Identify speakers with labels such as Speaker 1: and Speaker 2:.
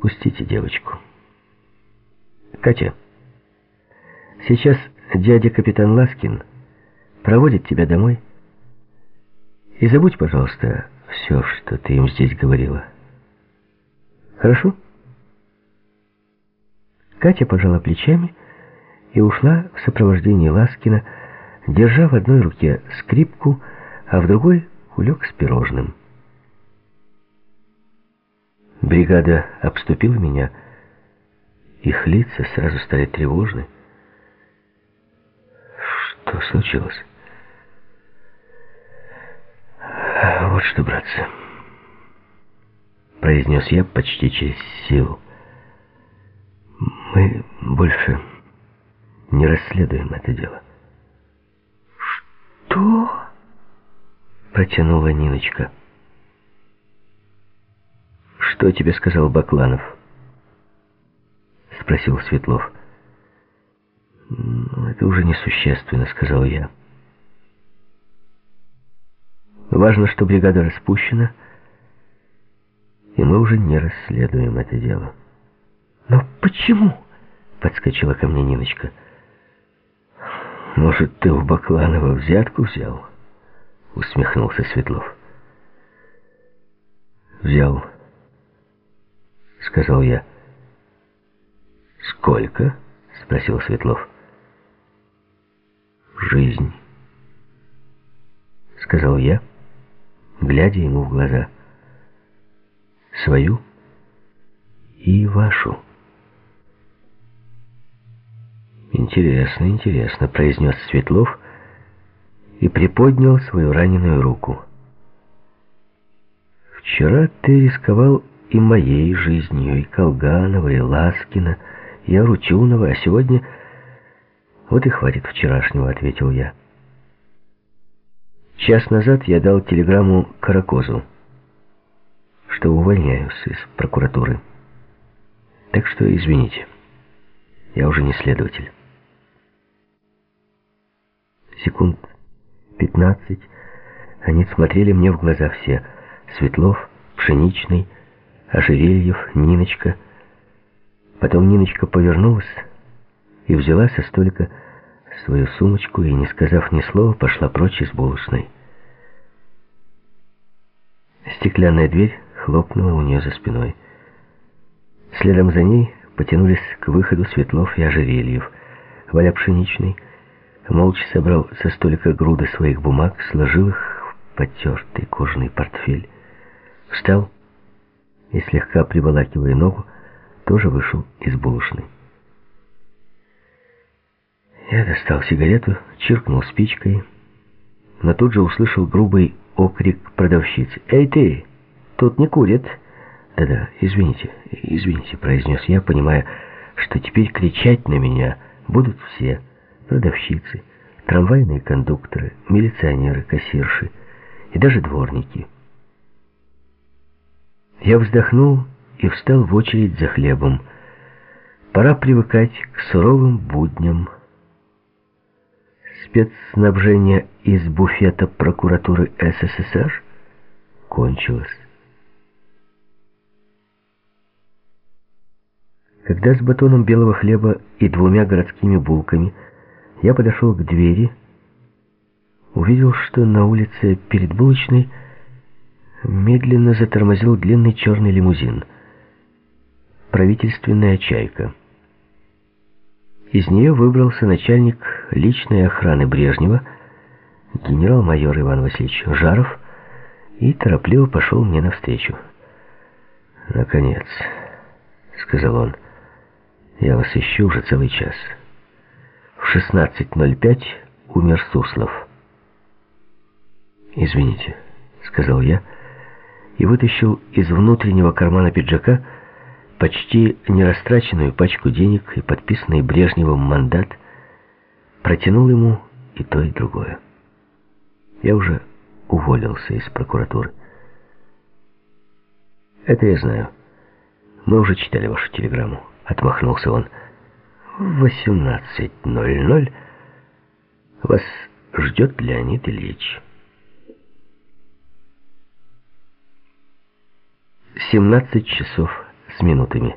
Speaker 1: Пустите девочку. Катя, сейчас дядя капитан Ласкин проводит тебя домой. И забудь, пожалуйста, все, что ты им здесь говорила. Хорошо? Катя пожала плечами и ушла в сопровождении Ласкина, держа в одной руке скрипку, а в другой кулек с пирожным. Бригада обступила меня, их лица сразу стали тревожны. Что случилось? Вот что, братцы, произнес я почти через силу. Мы больше не расследуем это дело.
Speaker 2: Что? Протянула Ниночка.
Speaker 1: Что тебе сказал Бакланов? Спросил Светлов. «Ну, это уже несущественно, сказал я. Важно, что бригада распущена, и мы уже не расследуем это дело.
Speaker 2: «Но почему?» — подскочила ко мне Ниночка.
Speaker 1: «Может, ты у Бакланова взятку взял?» — усмехнулся Светлов. «Взял», — сказал я. «Сколько?» — спросил Светлов. «Жизнь», — сказал я, глядя ему в глаза. «Свою и вашу». «Интересно, интересно», — произнес Светлов и приподнял свою раненую руку. «Вчера ты рисковал и моей жизнью, и Колганова, и Ласкина, и Арутюнова, а сегодня...» «Вот и хватит вчерашнего», — ответил я. Час назад я дал телеграмму Каракозу, что увольняюсь из прокуратуры. Так что извините, я уже не следователь. Секунд пятнадцать они смотрели мне в глаза все. Светлов, Пшеничный, Ожерельев, Ниночка. Потом Ниночка повернулась и взяла со столика свою сумочку и, не сказав ни слова, пошла прочь из булочной. Стеклянная дверь хлопнула у нее за спиной. Следом за ней потянулись к выходу Светлов и Ожерельев. Валя Пшеничный молча собрал со столика груды своих бумаг, сложил их в потертый кожаный портфель, встал и, слегка приволакивая ногу, тоже вышел из булочной. Я достал сигарету, чиркнул спичкой, но тут же услышал грубый окрик продавщицы. «Эй ты, тут не курит!» «Да-да, извините, извините», — произнес я, понимая, что теперь кричать на меня будут все продавщицы, трамвайные кондукторы, милиционеры, кассирши и даже дворники. Я вздохнул и встал в очередь за хлебом. Пора привыкать к суровым будням. Спецснабжение из буфета прокуратуры СССР кончилось. Когда с батоном белого хлеба и двумя городскими булками я подошел к двери, увидел, что на улице перед булочной медленно затормозил длинный черный лимузин. Правительственная чайка. Из нее выбрался начальник личной охраны Брежнева, генерал-майор Иван Васильевич Жаров, и торопливо пошел мне навстречу. «Наконец», — сказал он, — «я вас ищу уже целый час». В 16.05 умер Суслов. «Извините», — сказал я, и вытащил из внутреннего кармана пиджака почти нерастраченную пачку денег и подписанный Брежневым мандат, протянул ему и то, и другое. Я уже уволился из прокуратуры. «Это я знаю. Мы уже читали вашу телеграмму», — отмахнулся он в 18.00 вас ждет Леонид Ильич. 17 часов с минутами.